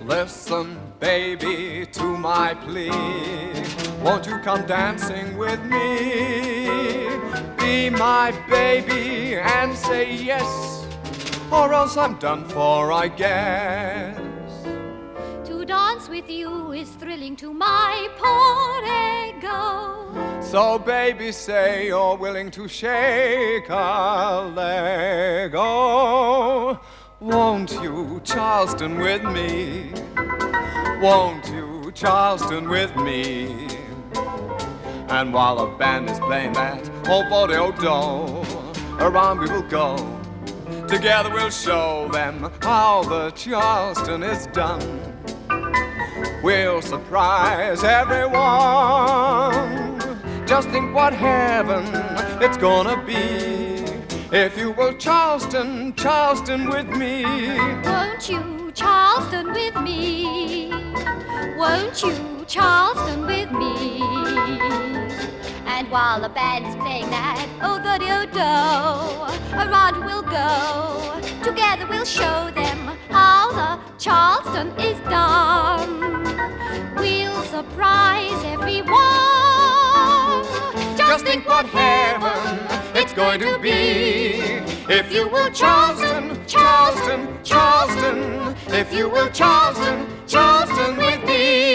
Listen, baby, to my plea. Won't you come dancing with me? Be my baby and say yes, or else I'm done for, I guess. To dance with you is thrilling to my poor ego. So, baby, say you're willing to shake a leg. Oh, won't you, Charleston, with me? Won't you, Charleston, with me? And while the band is playing that old oh, do, around we will go. Together we'll show them how the Charleston is done. We'll surprise everyone. Just think what heaven it's gonna be. If you will Charleston, Charleston with me. Won't you Charleston with me? Won't you Charleston with me? And while the band's playing that oh the do around we'll go. Together we'll show think what heaven it's going to be. If you will Charleston, Charleston, Charleston, if you will Charleston, Charleston with me.